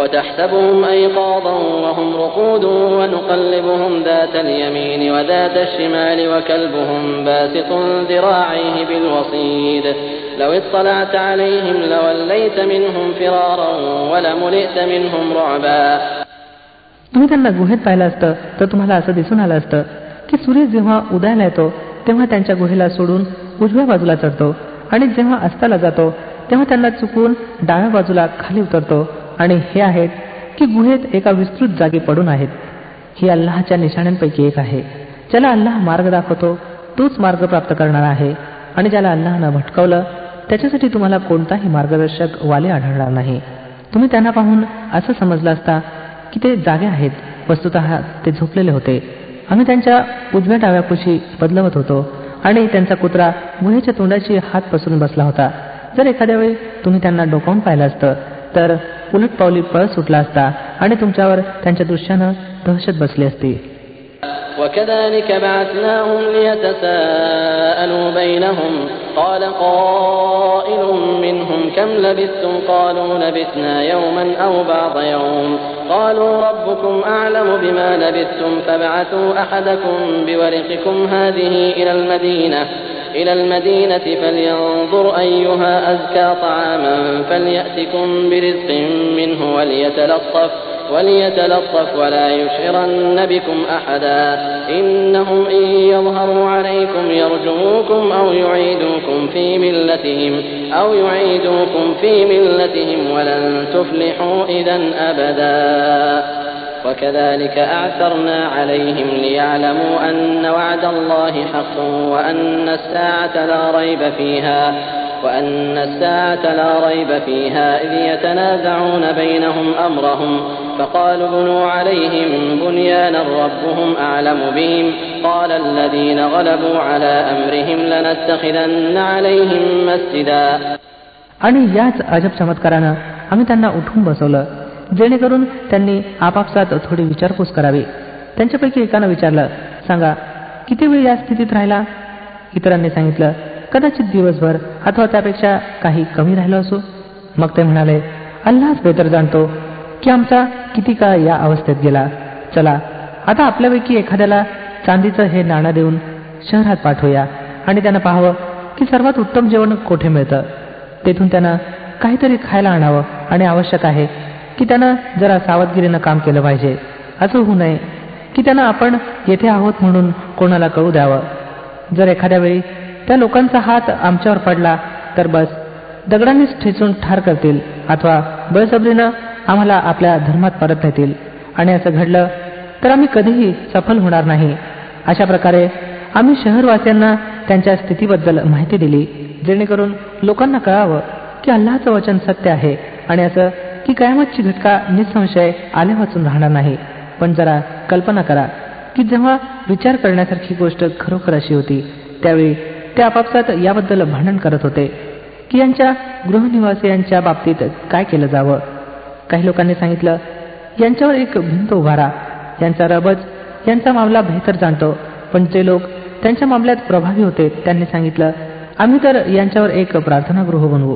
وتحسبهم أيقاظا وهم رقود ونقلبهم ذات اليمين وذات الشمال وكلبهم باسط ذراعيه بالوصيد لو اطلعت عليهم لوليت منهم فرارا ولملئت منهم رعبا तुम्ही त्यांना गुहेत पाहिलं असतं तर तुम्हाला असं दिसून आलं असतं की सूर्य जेव्हा उदयाला येतो तेव्हा त्यांच्या गुहेला सोडून उजव्या बाजूला चढतो आणि जेव्हा अस्ताला जातो तेव्हा त्यांना चुकून डाव्या बाजूला खाली उतरतो आणि हे आहेत की गुहेत एका विस्तृत जागी पडून आहेत. ही अल्लाहच्या निशाण्यांपैकी एक आहे. ज्याला अल्लाह मार्ग दाखवतो तोच मार्ग प्राप्त करणार आहे. आणि ज्याला अल्लाहनं भटकवलं त्याच्यासाठी तुम्हाला कोणताही मार्गदर्शक वाले आढळणार नाही. तुम्ही त्यांना पाहून असं समजलं असता की ते जागे आहेत वस्तुत ते झोपलेले होते. आम्ही त्यांच्या उजव्या डाव्या कुशी बदलवत होतो आणि त्यांचा कुत्रा गुहेच्या तोंडाची हात पसरून बसला होता. जर एखाद्या वेळी तुम्ही त्यांना डोकावून पाहिलं असतं तर उलट पावली पळ सुटला असता आणि तुमच्यावर त्यांच्या दृश्यानं दहशत बसली असती وكذلك بعثناهم ليتساءلوا بينهم قال قائل منهم كم لبثتم قالوا لبثنا يوما أو بعض يوم قالوا ربكم أعلم بما لبثتم فابعثوا أحدكم بورقكم هذه إلى المدينة إلى المدينة فلينظر أيها أزكى طعاما فليأتكم برزق منه وليتلطف وليتلطف ولا يشعرن بكم أحدا. إنهم إن يظهروا عليكم يرجموكم أو يعيدوكم في ملتهم أو يعيدوكم في ملتهم ولن تفلحوا إذا أبدا. وكذلك أعثرنا عليهم ليعلموا أن وعد الله حق وأن الساعة لا ريب فيها وأن الساعة لا ريب فيها إذ يتنازعون بينهم أمرهم فقالوا بنوا عليهم بنيانا ربهم أعلم بهم قال الذين غلبوا على أمرهم لنتخذن عليهم مسجدا आणि याच अजब चमत्कारानं आम्ही त्यांना उठून बसवलं जेणेकरून त्यांनी आपापसात थोडी विचारपूस करावी. त्यांच्यापैकी एकानं विचारलं सांगा किती वेळ या स्थितीत राहिला? इतरांनी सांगितलं कदाचित दिवसभर अथवा त्यापेक्षा काही कमी राहिलो असो. मग ते म्हणाले अल्लाच बेतर जाणतो की आमचा किती काळ या अवस्थेत गेला. चला आता आपल्यापैकी एखाद्याला चांदीचं हे नाणं देऊन शहरात पाठवूया आणि त्यांना पाहावं की सर्वात उत्तम जेवण कोठे मिळतं. तेथून त्यांना काहीतरी खायला आणावं आणि आवश्यक आहे की त्यानं जरा सावधगिरीनं काम केलं पाहिजे. असं होऊ नये. की त्यांना आपण येथे आहोत म्हणून कोणाला कळू द्यावं. जर एखाद्या वेळी त्या लोकांचा हात आमच्यावर पडला तर बस. दगडांनीच ठेचून ठार करतील अथवा बळसबरीनं आम्हाला आपल्या धर्मात परत नेतील. आणि असं घडलं तर आम्ही कधीही सफल होणार नाही. अशा प्रकारे आम्ही शहरवासियांना त्यांच्या स्थितीबद्दल माहिती दिली जेणेकरून लोकांना कळावं की अल्लाचं वचन सत्य आहे आणि असं की कायमतची घटका निसंशय आले वाचून राहणार नाही. पण जरा कल्पना करा की जेव्हा विचार करण्यासारखी गोष्ट खरोखर अशी होती त्यावेळी ते आपापसात याबद्दल भांडण करत होते की यांच्या गृहनिवासियांच्या बाबतीत काय केलं जावं? काही लोकांनी सांगितलं यांच्यावर एक भिंत उभारा यांचा रबज यांचा मामला बेहतर जाणतो. पण जे लोक त्यांच्या मामल्यात प्रभावी होते त्यांनी सांगितलं आम्ही तर यांच्यावर एक प्रार्थनागृह बनवू.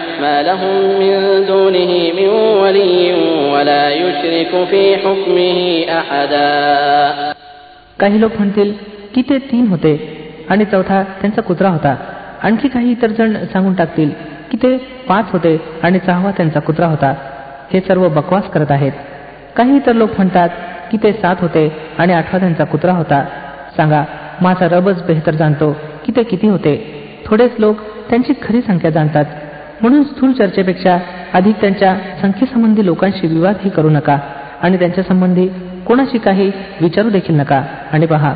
ما لهم من دونه من ولي ولا يشرك في حكمه أحدا काही लोक म्हणतील की ते तीन होते आणि चौथा त्यांचा कुत्रा होता आणखी काही इतर जण सांगून टाकतील की ते पाच होते आणि सहावा त्यांचा कुत्रा होता हे सर्व बकवास करत आहेत काही इतर लोक म्हणतात की ते सात होते आणि आठवा त्यांचा कुत्रा होता सांगा माझा रबच बेहतर जाणतो की ते किती होते थोडेच लोक त्यांची खरी संख्या जाणतात म्हणून स्थूल चर्चेपेक्षा अधिक त्यांच्या संख्येसंबंधी लोकांशी विवादही करू नका आणि त्यांच्या संबंधी कोणाशी काही विचारू देखील नका. आणि पहा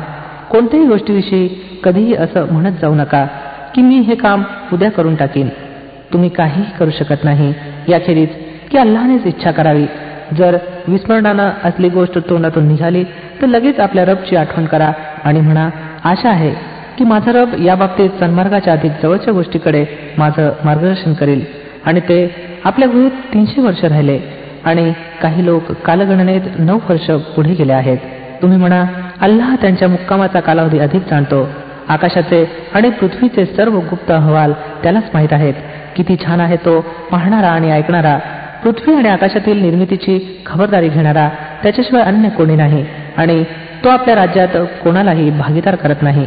कोणत्याही गोष्टीविषयी कधीही असं म्हणत जाऊ नका की मी हे काम उद्या करून टाकीन. तुम्ही काहीही करू शकत नाही. याखेरीज की अल्लानेच इच्छा करावी. जर विस्मरणानं असली गोष्ट तोंडातून निघाली तर लगेच आपल्या रबची आठवण करा आणि म्हणा आशा आहे की माझा रब या बाबतीत सन्मार्गाच्या अधिक जवळच्या गोष्टीकडे माझं मार्गदर्शन करेल. आणि ते आपल्या गुहेत तीनशे वर्ष राहिले आणि काही लोक कालगणनेत नऊ वर्ष पुढे गेले आहेत. तुम्ही म्हणा अल्लाह त्यांच्या मुक्कामाचा कालावधी अधिक जाणतो. आकाशाचे आणि पृथ्वीचे सर्व गुप्त अहवाल त्यालाच माहीत आहेत. किती छान आहे तो पाहणारा आणि ऐकणारा. पृथ्वी आणि आकाशातील निर्मितीची खबरदारी घेणारा त्याच्याशिवाय अन्य कोणी नाही. आणि तो आपल्या राज्यात कोणालाही भागीदार करत नाही.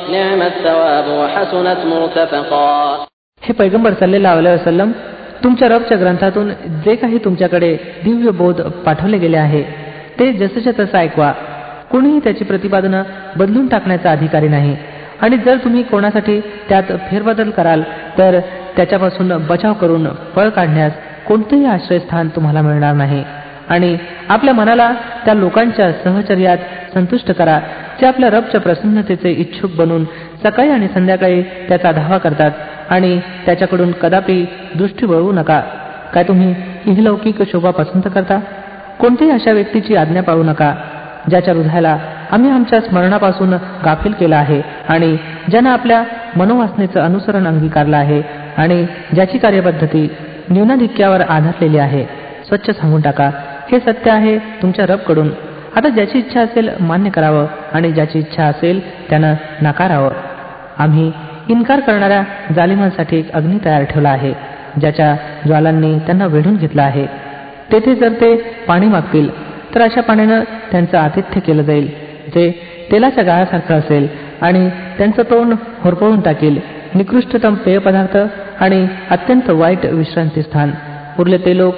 हे पैगंबर सल्लेला वसलम तुमच्या रबच्या ग्रंथातून जे काही तुमच्याकडे दिव्य बोध पाठवले गेले आहे ते जसच्या तसं ऐकवा. कोणीही त्याची प्रतिपादनं बदलून टाकण्याचा अधिकारी नाही. आणि जर तुम्ही कोणासाठी त्यात फेरबदल कराल तर त्याच्यापासून बचाव करून पळ काढण्यास कोणतेही आश्रयस्थान तुम्हाला मिळणार नाही. आणि आपल्या मनाला त्या लोकांच्या सहचर्यात संतुष्ट करा जे आपल्या रबच्या प्रसन्नतेचे इच्छुक बनून सकाळी आणि संध्याकाळी त्याचा धावा करतात आणि त्याच्याकडून कदापि दृष्टी वळवू नका. काय तुम्ही इहलौकिक शोभा पसंत करता? कोणत्याही अशा व्यक्तीची आज्ञा पाळू नका ज्याच्या हृदयाला आम्ही आमच्या स्मरणापासून गाफील केला आहे आणि ज्यानं आपल्या मनोवासनेचं अनुसरण अंगीकारलं आहे आणि ज्याची कार्यपद्धती न्यूनाधिक्यावर आधारलेली आहे. स्वच्छ सांगून टाका. हे सत्य आहे तुमच्या रबकडून. आता ज्याची इच्छा असेल मान्य करावं आणि ज्याची इच्छा असेल त्यानं नाकारावं. आम्ही इन्कार करणाऱ्या जालिमांसाठी एक अग्नी तयार ठेवला आहे ज्याच्या ज्वालांनी त्यांना वेढून घेतला आहे. तेथे जर ते पाणी मागतील तर अशा पाण्यानं त्यांचं आतिथ्य केलं जाईल जे तेलाच्या गाळासारखं असेल आणि त्यांचं तोंड होरपळून टाकील. निकृष्टतम पेय पदार्थ आणि अत्यंत वाईट विश्रांती स्थान. उरले ते लोक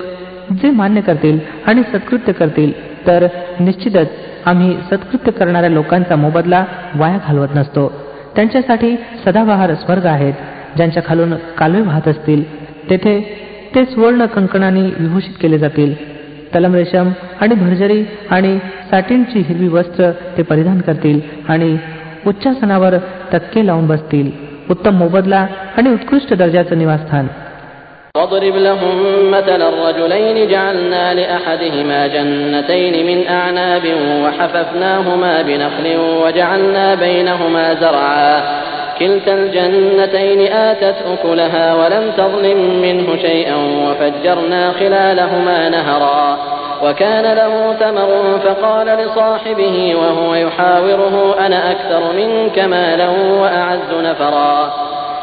जे मान्य करतील आणि सत्कृत्य करतील तर निश्चितच आम्ही सत्कृत्य करणाऱ्या लोकांचा मोबदला वाया घालवत नसतो. त्यांच्यासाठी सदाबहार स्वर्ग आहेत ज्यांच्या खालून कालवे वाहत असतील. तेथे ते सुवर्ण कंकणाने विभूषित केले जातील. तलम रेशम आणि भरजरी आणि साटिनची हिरवी वस्त्र ते परिधान करतील आणि उच्चासनावर तक्के लावून बसतील. उत्तम मोबदला आणि उत्कृष्ट दर्जाचं निवासस्थान. واضرب لهم مثل الرجلين جعلنا لأحدهما جنتين من أعناب وحففناهما بنخل وجعلنا بينهما زرعا. كلتا الجنتين آتت أكلها ولم تظلم منه شيئا وفجرنا خلالهما نهرا. وكان له ثمر فقال لصاحبه وهو يحاوره أنا أكثر منك مالا وأعز نفرا.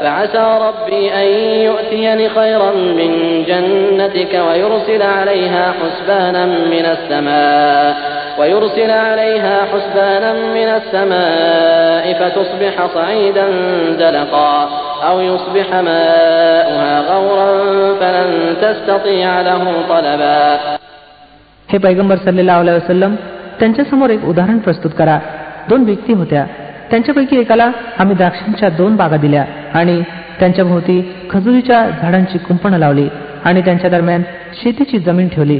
فعسى ربي أن يؤتيني خيرا من جنتك ويرسل عليها حسبانا من السماء ويرسل عليها حسبانا من السماء فتصبح صعيدا زلقا أو يصبح ماؤها غورا فلن تستطيع له طلبا हे पैगंबर सल्लेला वसलम त्यांच्यासमोर एक उदाहरण प्रस्तुत करा दोन व्यक्ती होत्या त्यांच्यापैकी एकाला आम्ही द्राक्षांच्या दोन बागा दिल्या आणि त्यांच्या भोवती खजुरीच्या झाडांची कुंपणं लावली आणि त्यांच्या दरम्यान शेतीची जमीन ठेवली.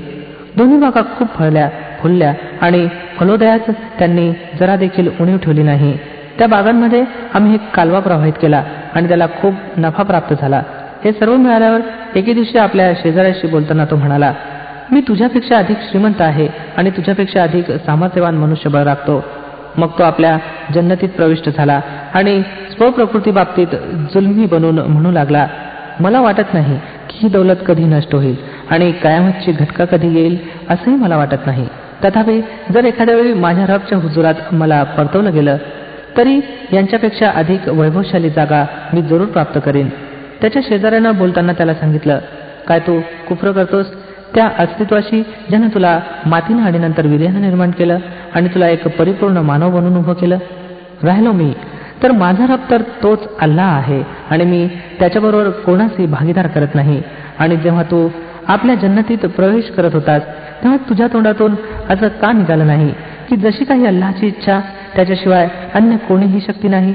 दोन्ही बागा खूप फळल्या फुलल्या आणि फलोदयात त्यांनी जरा देखील उणीव ठेवली नाही. त्या बागांमध्ये आम्ही एक कालवा प्रवाहित केला आणि त्याला खूप नफा प्राप्त झाला. हे सर्व मिळाल्यावर एके दिवशी आपल्या शेजाऱ्याशी बोलताना तो म्हणाला मी तुझ्यापेक्षा अधिक श्रीमंत आहे आणि तुझ्यापेक्षा अधिक सामर्थ्यवान मनुष्यबळ राखतो. मग तो आपल्या जन्नतीत प्रविष्ट झाला आणि स्वप्रकृती बाबतीत जुलमी बनून म्हणू लागला मला वाटत नाही की ही दौलत कधी नष्ट होईल आणि कायमची घटका कधी येईल असंही मला वाटत नाही. तथापि जर एखाद्या वेळी माझ्या रबच्या हुजुरात मला परतवलं गेलं तरी यांच्यापेक्षा अधिक वैभवशाली जागा मी जरूर प्राप्त करेन. त्याच्या शेजाऱ्यानं बोलताना त्याला सांगितलं काय तू कुफ्र करतोस? त्या अस्तित्वाशी ज्यानं तुला मातीनं आणि नंतर वीर्यानं निर्माण केलं आणि तुला एक परिपूर्ण मानव म्हणून उभं केलं? राहिलो मी. तर माझा रब तर तोच अल्लाह आहे आणि मी त्याच्याबरोबर कोणाशी भागीदार करत नाही. आणि जेव्हा तू आपल्या जन्नतीत प्रवेश करत होतास तेव्हा तुझ्या तोंडातून असं का निघालं नाही की जशी काही अल्लाची इच्छा त्याच्याशिवाय अन्य कोणीही शक्ती नाही?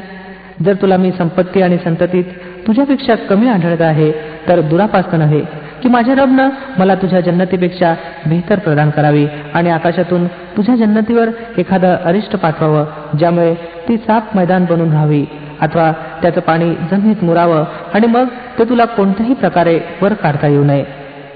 जर तुला मी संपत्ती आणि संततीत तुझ्यापेक्षा कमी आढळत आहे तर दुरापास्त नव्हे की माझ्या रबनं मला तुझ्या जन्नतीपेक्षा बेहतर प्रदान करावी आणि आकाशातून तुझ्या जन्नतीवर एखादं अरिष्ट पाठवावं ज्यामुळे ती साप मैदान बनून राहावी. अथवा त्याचं पाणी जमिनीत मुरावं आणि मग ते तुला कोणत्याही प्रकारे वर काढता येऊ नये.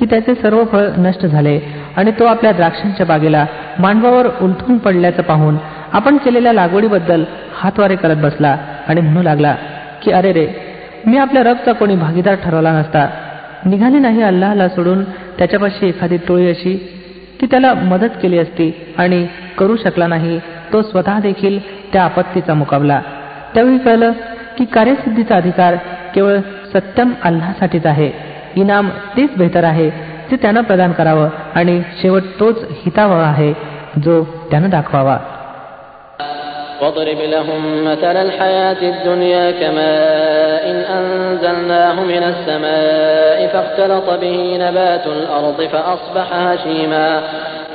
की त्याचे सर्व फळ नष्ट झाले आणि तो आपल्या द्राक्षांच्या बागेला मांडवावर उलथून पडल्याचं पाहून आपण केलेल्या लागवडीबद्दल हातवारे करत बसला आणि म्हणू लागला की अरे रे मी आपल्या रबचा कोणी भागीदार ठरवला नसता. निघाली नाही अल्लाहला सोडून त्याच्यापाशी एखादी टोळी अशी की त्याला मदत केली असती आणि करू शकला नाही तो स्वतः देखील त्या आपत्तीचा मुकाबला. त्यावेळी कळलं की कार्यसिद्धीचा अधिकार केवळ सत्यम अल्लासाठीच आहे. इनाम तेच बेहतर आहे जे त्यानं प्रदान करावं आणि शेवट तोच हितावह आहे जो त्यानं दाखवावा واضرب لهم مثل الحياة الدنيا كماء إن أنزلناه من السماء فاختلط به نبات الأرض فأصبح هشيما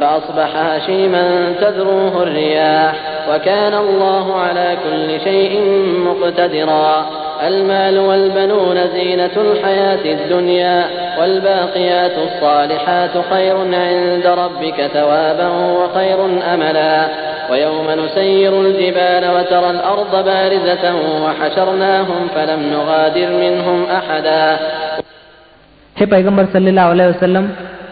فأصبح هشيما تذروه الرياح وكان الله على كل شيء مقتدرا المال والبنون زينة الحياة الدنيا والباقيات الصالحات خير عند ربك ثوابا وخير أملا ويوم نسير الجبال وترى الأرض بارزة وحشرناهم فلم نغادر منهم أحدا हे पैगंबर सल्लेला अलैहि वसल्लम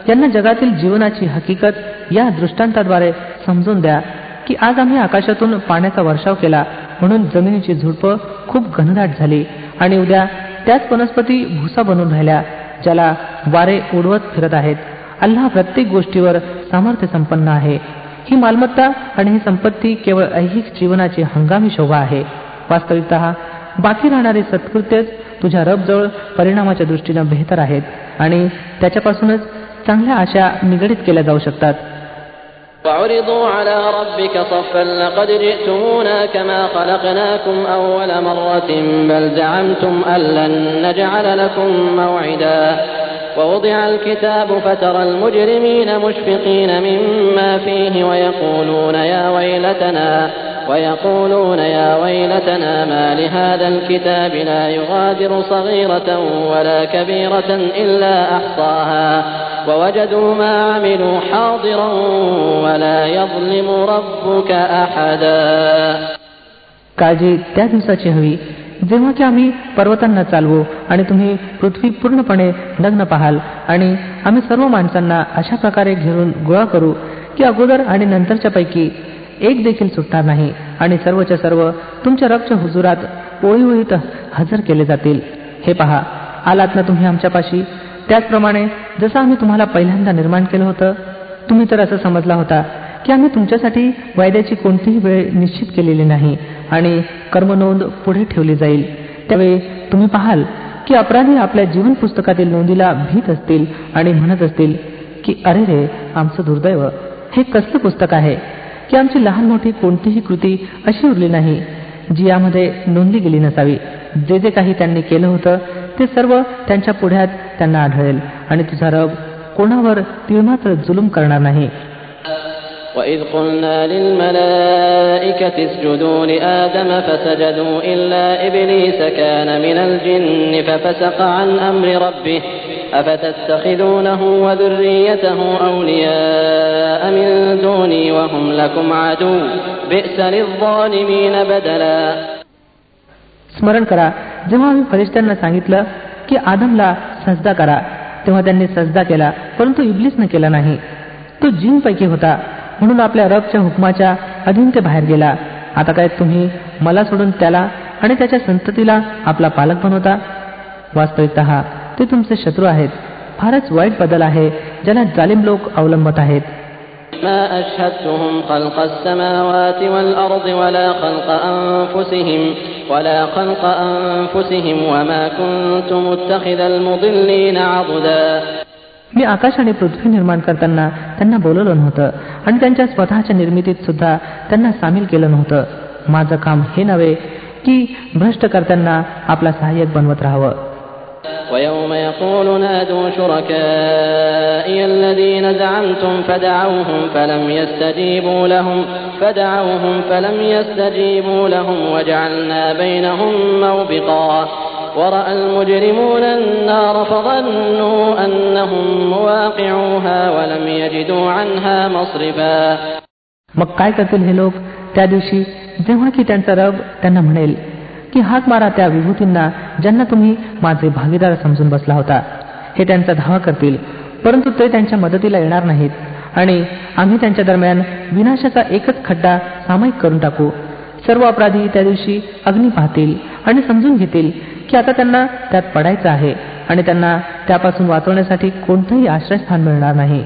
यांना जगातील जीवनाची हकीकत या दृष्टांताद्वारे समजून द्या की आज आम्ही आकाशातून पाण्याचा वर्षाव केला म्हणून जमिनीची झुडपं खूप घनदाट झाली आणि उद्या त्याच वनस्पती भुसा बनून राहिल्या ज्याला वारे उडवत फिरत आहेत. अल्लाह प्रत्येक गोष्टीवर सामर्थ्य संपन्न आहे. ही मालमत्ता आणि ही संपत्ती केवळ ऐहिक जीवनाची हंगामी शोभा आहे. वास्तविकत बाकी राहणारे सत्कृत्यच तुझ्या रबजवळ परिणामाच्या दृष्टीनं बेहतर आहेत आणि त्याच्यापासूनच चांगल्या आशा निगडीत केल्या जाऊ शकतात. وعرضوا على ربك صفا لقد جئتمونا كما خلقناكم أول مرة بل زعمتم أن لن نجعل لكم موعدا. ووضع الكتاب فترى المجرمين مشفقين مما فيه ويقولون يا ويلتنا ويقولون يا ويلتنا ما لهذا الكتاب لا يغادر صغيرة ولا كبيرة إلا أحصاها. ووجدوا ما عملوا حاضرا ولا يظلم ربك أحدا काळजी त्या दिवसाची हवी जेव्हा की आम्ही पर्वतांना चालवू आणि तुम्ही पृथ्वी पूर्णपणे लग्न पाहाल आणि आम्ही सर्व माणसांना अशा प्रकारे घेऊन गोळा करू की अगोदर आणि नंतरच्या पैकी एक देखील सुटणार नाही आणि सर्वच्या सर्व तुमच्या रक्ष हुजुरात ओळी ओळीत हजर केले जातील हे पहा आलात ना तुम्ही आमच्यापाशी त्याचप्रमाणे जसं आम्ही तुम्हाला पहिल्यांदा निर्माण केलं होतं तुम्ही तर असं समजला होता की आम्ही तुमच्यासाठी वायद्याची कोणतीही वेळ निश्चित केलेली नाही आणि कर्मनोंद पुढे ठेवली जाईल. त्यावेळी तुम्ही पाहाल की अपराधी आपल्या जीवन पुस्तकातील नोंदीला भीत असतील आणि म्हणत असतील की अरे रे आमचं दुर्दैव. हे कसलं पुस्तक आहे? की आमची लहान मोठी कोणतीही कृती अशी उरली नाही जी यामध्ये नोंदली गेली नसावी. जे जे काही त्यांनी केलं होतं ते सर्व त्यांच्या पुढ्यात त्यांना आढळेल आणि तुझा रब कोणावर तिळमात्र जुलूम करणार नाही وإذ قلنا للملائكة اسجدوا لآدم فسجدوا إلا إبليس كان من الجن ففسق عن أمر ربه أفتتخذونه وذريته أولياء من دوني وهم لكم عدو بئس للظالمين بدلا स्मरण करा जेव्हा आम्ही फरिश्त्यांना सांगितलं की आदमला सजदा करा तेव्हा त्यांनी सजदा केला परंतु इब्लिसने केला नाही. तो पैकी होता म्हणून आपल्या रबच्या हुकमाच्या अधीन ते बाहेर गेला. आता काय तुम्ही मला सोडून त्याला आणि त्याच्या संततीला आपला पालक बनवता? वास्तविकत ते तुमचे शत्रू आहेत. फारच वाईट बदल आहे ज्याला जालिम लोक अवलंबत आहेत. ما أشهدتهم خلق السماوات والأرض ولا خلق أنفسهم ولا خلق أنفسهم وما كنت متخذ المضلين عضدا मी आकाश आणि पृथ्वी निर्माण करताना त्यांना बोलवलं नव्हतं आणि त्यांच्या स्वतःच्या निर्मितीत सुद्धा त्यांना सामील केलं नव्हतं माझं काम हे नव्हे की भ्रष्ट करताना आपला सहाय्यक बनवत राहावं ويوم يقول نادوا شركائي الذين زعمتم فدعوهم فلم يستجيبوا لهم فدعوهم فلم يستجيبوا لهم وجعلنا بينهم موبقا ورأى المجرمون النار فظنوا أنهم مواقعوها ولم يجدوا عنها مصرفا मग काय करतील हे लोक त्या दिवशी जेव्हा की त्यांचा रब त्यांना म्हणेल की हात मारा त्या विभूतींना ज्यांना तुम्ही माझे भागीदार समजून बसला होता. हे त्यांचा धावा करतील परंतु ते त्यांच्या मदतीला येणार नाहीत. आणि आम्ही त्यांच्या दरम्यान विनाशाचा एकच खड्डा सामायिक करून टाकू. सर्व अपराधी त्या दिवशी अग्नी पाहतील आणि समजून घेतील की आता त्यांना त्यात पडायचं आहे आणि त्यांना त्यापासून वाचवण्यासाठी कोणतंही आश्रयस्थान मिळणार नाही.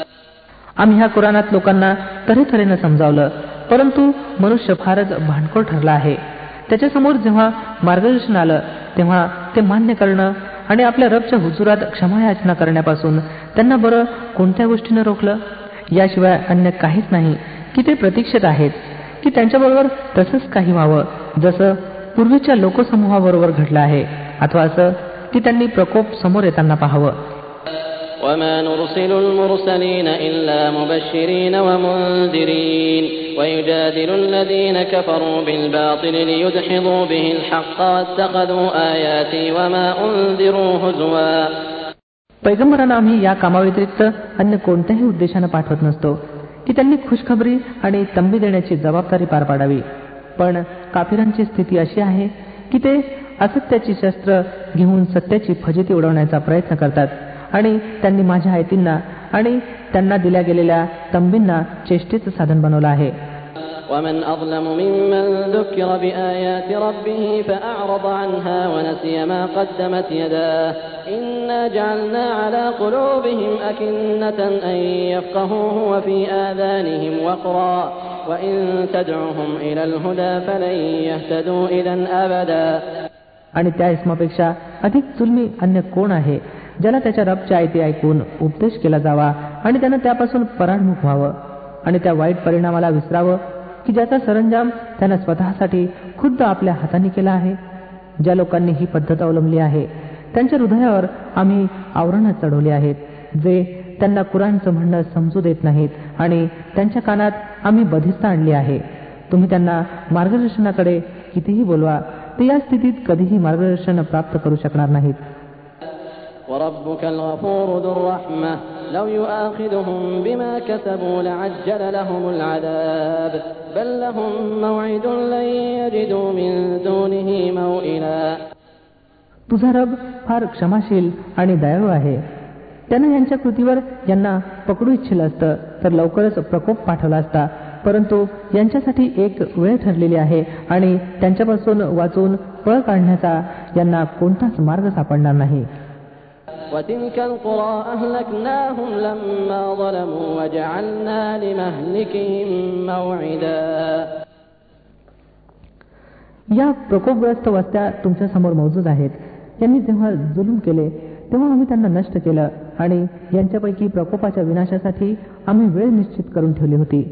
आम्ही ह्या कुराणात लोकांना तऱ्हेतऱ्हेनं समजावलं. परंतु मनुष्य फारच भांडखोर ठरला आहे. त्याच्यासमोर जेव्हा मार्गदर्शन आलं तेव्हा ते मान्य करणं आणि आपल्या रबच्या हुजुरात क्षमायाचना करण्यापासून त्यांना बरं कोणत्या गोष्टीनं रोखलं? याशिवाय अन्य काहीच नाही. की ते प्रतीक्षेत आहेत. की त्यांच्याबरोबर तसंच काही व्हावं जसं पूर्वीच्या लोकसमूहाबरोबर घडलं आहे अथवा असं की त्यांनी प्रकोप समोर येताना पाहावं. وما نرسل المرسلين إلا مبشرين ومنذرين ويجادل الذين كفروا بالباطل ليدحضوا به الحق واتخذوا آياتي وما أنذروا هزوا पैगंबरांना आम्ही या कामाव्यतिरिक्त अन्य कोणत्याही उद्देशानं पाठवत नसतो की त्यांनी खुशखबरी आणि तंबी देण्याची जबाबदारी पार पाडावी पण काफिरांची स्थिती अशी आहे की ते असत्याची शस्त्र घेऊन सत्याची फजिती उडवण्याचा प्रयत्न करतात आणि त्यांनी माझ्या आयतींना आणि त्यांना दिल्या गेलेल्या तंबींना चेष्टेचं साधन बनवलं आहे ومن أظلم ممن ذكر بآيات ربه فأعرض عنها ونسي ما قدمت يداه إنا جعلنا على قلوبهم أكنة أن يفقهوه وفي آذانهم وقرا وإن تدعهم إلى الهدى فلن يهتدوا إذا أبدا आणि त्या इस्मापेक्षा अधिक जुलमी अन्य कोण आहे ज्याला त्याच्या रबच्या आयती ऐकून उपदेश केला जावा आणि त्यानं त्यापासून पराडमुख व्हावं आणि त्या वाईट परिणामाला विसरावं की ज्याचा सरंजाम त्यानं स्वतःसाठी खुद्द आपल्या हाताने केला आहे. ज्या लोकांनी ही पद्धत अवलंबली आहे त्यांच्या हृदयावर आम्ही आवरणं चढवली आहेत जे त्यांना कुराणचं म्हणणं समजू देत नाहीत आणि त्यांच्या कानात आम्ही बधिस्ता आणली आहे. तुम्ही त्यांना मार्गदर्शनाकडे कितीही बोलवा ते या स्थितीत कधीही मार्गदर्शन प्राप्त करू शकणार नाहीत. وربك الغفور ذو الرحمة لو يؤاخذهم بما كسبوا لعجل لهم العذاب بل لهم موعد لن يجدوا من دونه موئلا तुझा रब फार क्षमाशील आणि दयाळू आहे त्यानं यांच्या कृतीवर यांना पकडू इच्छिलं असतं तर लवकरच प्रकोप पाठवला असता परंतु यांच्यासाठी एक वेळ ठरलेली आहे आणि त्यांच्यापासून वाचून पळ काढण्याचा यांना कोणताच मार्ग सापडणार नाही وتلك القرى أهلكناهم لما ظلموا وجعلنا لمهلكهم موعدا या प्रकोपग्रस्त वस्त्या तुमच्या समोर मौजूद आहेत यांनी जेव्हा जुलूम केले तेव्हा आम्ही त्यांना नष्ट केलं आणि यांच्यापैकी प्रकोपाच्या विनाशासाठी आम्ही वेळ निश्चित करून ठेवली होती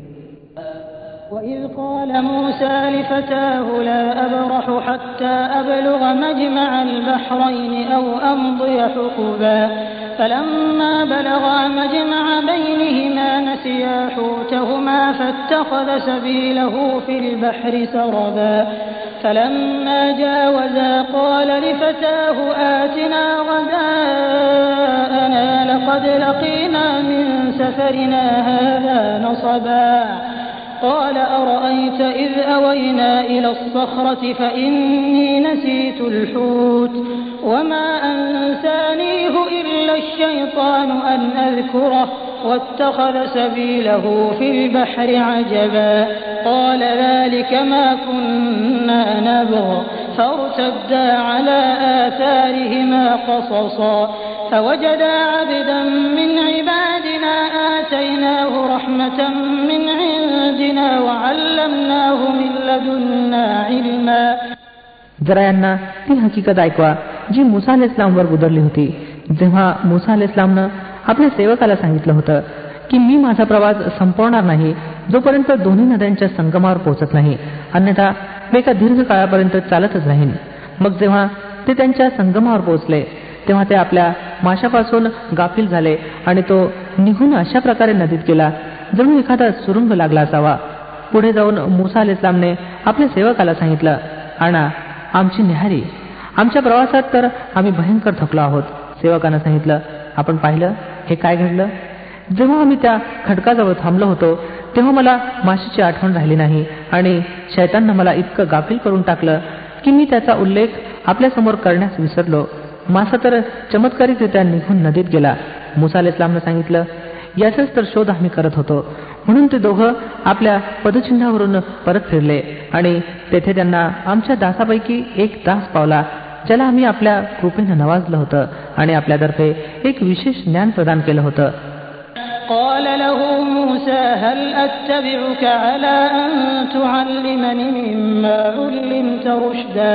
وإذ قال موسى لفتاه لا أبرح حتى أبلغ مجمع البحرين أو أمضي حقبا. فلما بلغا مجمع بينهما نسيا حوتهما فاتخذ سبيله في البحر سربا. فلما جاوزا قال لفتاه آتنا غداءنا لقد لقينا من سفرنا هذا نصبا. قال أرأيت إذ أوينا إلى الصخرة فإني نسيت الحوت وما أنسانيه إلا الشيطان أن أذكره واتخذ سبيله في البحر عجبا قال ذلك ما كنا نبغ فارتدا على آثارهما قصصا فوجدا عبدا من عبادنا آتيناه رحمة من عندنا وعلمناه من لدنا علما जरा यांना ती हकीकत ऐकवा जी मुसा अल इस्लामवर उदरली होती जेव्हा मुसा अल इस्लामनं आपल्या सेवकाला सांगितलं होतं की मी माझा प्रवास संपवणार नाही जोपर्यंत दोन्ही नद्यांच्या संगमावर पोहोचत नाही अन्यथा मी एका दीर्घ काळापर्यंत चालतच राहीन मग जेव्हा ते त्यांच्या संगमावर पोहोचले तेव्हा ते आपल्या माशापासून गाफील झाले आणि तो निघून अशा प्रकारे नदीत गेला जणू एखादा सुरुंग लागला असावा पुढे जाऊन मुसा अल इस्लामने आपल्या सेवकाला सांगितलं आणा आमची निहारी आमच्या प्रवासात तर आम्ही भयंकर थकलो आहोत. सेवकानं सांगितलं आपण पाहिलं हे काय घडलं? जेव्हा आम्ही त्या खडकाजवळ थांबलो होतो तेव्हा मला माशीची आठवण राहिली नाही आणि शैतांना मला इतकं गाफील करून टाकलं की मी त्याचा उल्लेख आपल्यासमोर करण्यास विसरलो. मासा तर चमत्कारिकरित्या निघून नदीत गेला. मुसा इस्लामनं सांगितलं याचाच तर शोध आम्ही करत होतो. म्हणून ते दोघं आपल्या पदचिन्हावरून परत फिरले आणि तेथे त्यांना आमच्या दासापैकी एक दास पावला ज्याला आम्ही आपल्या कृपेनं नवाजलं होतं आणि आपल्यातर्फे एक विशेष ज्ञान प्रदान केलं होतं قال له موسى هل أتبعك على أن تعلمني مما علمت رشدا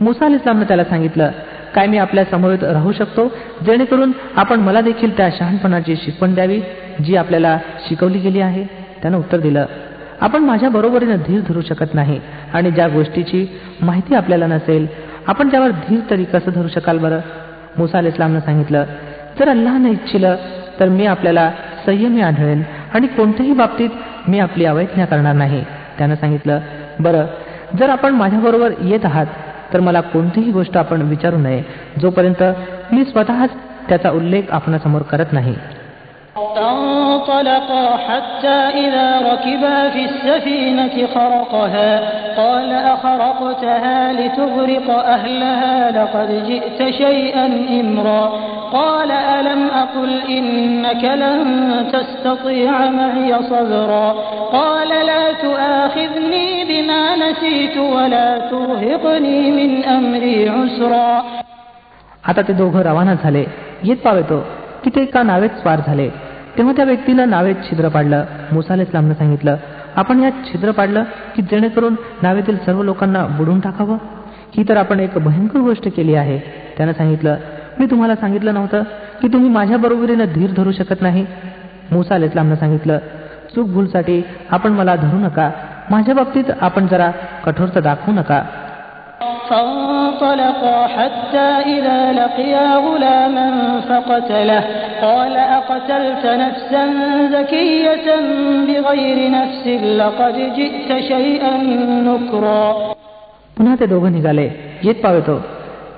मुसा अल इस्लामने त्याला सांगितलं काय मी आपल्या समवेत राहू शकतो? जेणेकरून आपण मला देखील त्या शहाणपणाची शिकवण द्यावी जी आपल्याला शिकवली गेली आहे. त्यानं उत्तर दिलं आपण माझ्या बरोबरीनं धीर धरू शकत नाही आणि ज्या गोष्टीची माहिती आपल्याला नसेल आपण त्यावर धीर तरी कसं धरू शकाल बरं? मुसा अल इस्लामनं सांगितलं जर अल्लानं इच्छिलं तर मी आपल्याला संयमी आढळेन आणि कोणत्याही बाबतीत मी आपली अवैज्ञा करणार नाही. त्यानं सांगितलं बरं जर आपण माझ्याबरोबर येत आहात तर मला कोणतीही गोष्ट आपण विचारू नये. जोपर्यंत मी स्वतःच त्याचा उल्लेख आपणासमोर करत नाही. فانطلقا حتى إذا ركبا في السفينة خرقها قال أخرقتها لتغرق أهلها لقد جئت شيئا إمرا قال ألم أقل إنك لن تستطيع معي صبرا قال لا تؤاخذني بما نسيت ولا ترهقني من أمري عسرا आता ते दोघं रवाना झाले येत पावेतो की ते एका नावेत स्वार झाले तेव्हा त्या व्यक्तीला नावेत छिद्र पाडलं. मुसा इस्लामनं सांगितलं आपण यात छिद्र पाडलं की जेणेकरून नावेतील सर्व लोकांना बुडून टाकावं? ही तर आपण एक भयंकर गोष्ट केली आहे. त्यानं सांगितलं मी तुम्हाला सांगितलं नव्हतं की तुम्ही माझ्या बरोबरीनं धीर धरू शकत नाही. मुसा इस्लामनं सांगितलं चूक भूलसाठी आपण मला धरू नका. माझ्या बाबतीत आपण जरा कठोरता दाखवू नका. فانطلقا حتى إذا لقيا غلاما فقتله قال أقتلت نفسا زكية بغير نفس لقد جئت شيئا نكرا पुन्हा ते दोघं निघाले येत पावेतो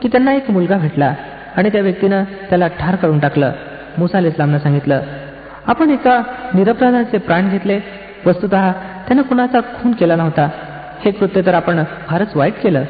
की त्यांना एक मुलगा भेटला आणि त्या व्यक्तीनं त्याला ठार करून टाकलं मुसा अल इस्लामनं सांगितलं आपण एका निरपराधाचे प्राण घेतले वस्तुत त्यानं कुणाचा खून केला नव्हता हे कृत्य तर आपण फारच वाईट केलं